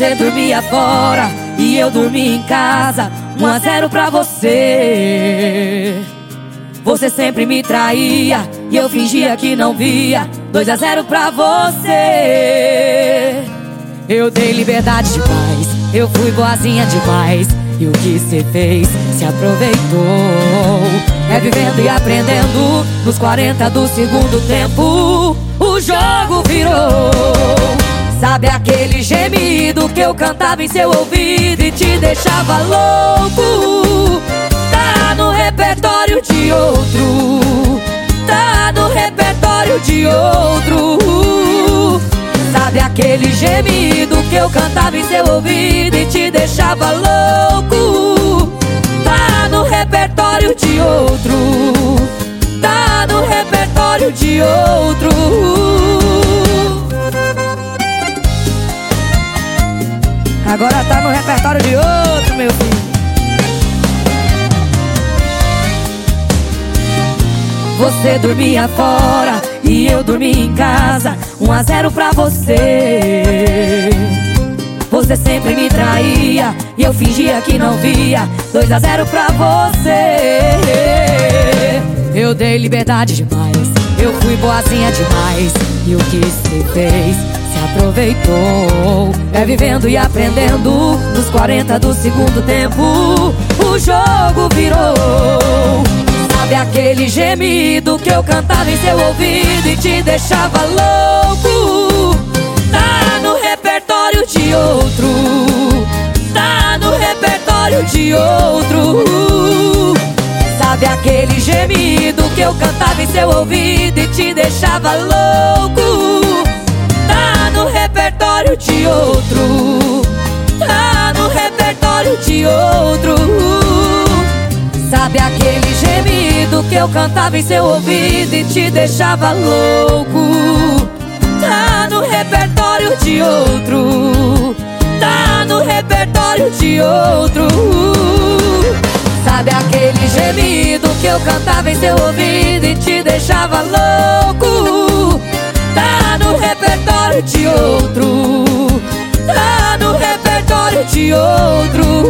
Você dormia fora e eu dormia em casa. Um a zero pra você. Você sempre me traía e eu fingia que não via. 2 a 0 pra você. Eu dei liberdade demais, eu fui boazinha demais. E o que cê fez se aproveitou. É vivendo e aprendendo nos 40 do segundo tempo. O jogo. Sabe aquele gemido que eu cantava em seu ouvido e te deixava louco? Tá no repertório de outro. Tá no repertório de outro. Sabe aquele gemido que eu cantava em seu ouvido e te deixava louco? Tá no repertório de outro. Tá no repertório de outro. Agora tá no repertório de outro, meu filho. Você dormia fora e eu dormia em casa. Um a zero pra você. Você sempre me traía e eu fingia que não via. 2 a 0 pra você. Eu dei liberdade demais, eu fui boazinha demais. E o que você fez? Aproveitou. É vivendo e aprendendo nos 40 do segundo tempo. O jogo virou. Sabe aquele gemido que eu cantava em seu ouvido e te deixava louco? Tá no repertório de outro. Tá no repertório de outro. Sabe aquele gemido que eu cantava em seu ouvido e te deixava louco? Repertório de outro. Tá no repertório de outro. Sabe aquele gemido que eu cantava em seu ouvido e te deixava louco? Tá no repertório de outro. Tá no repertório de outro. Sabe aquele gemido que eu cantava em seu ouvido e te deixava louco repertório de outro de outro